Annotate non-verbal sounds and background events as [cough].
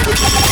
Thank [laughs] you.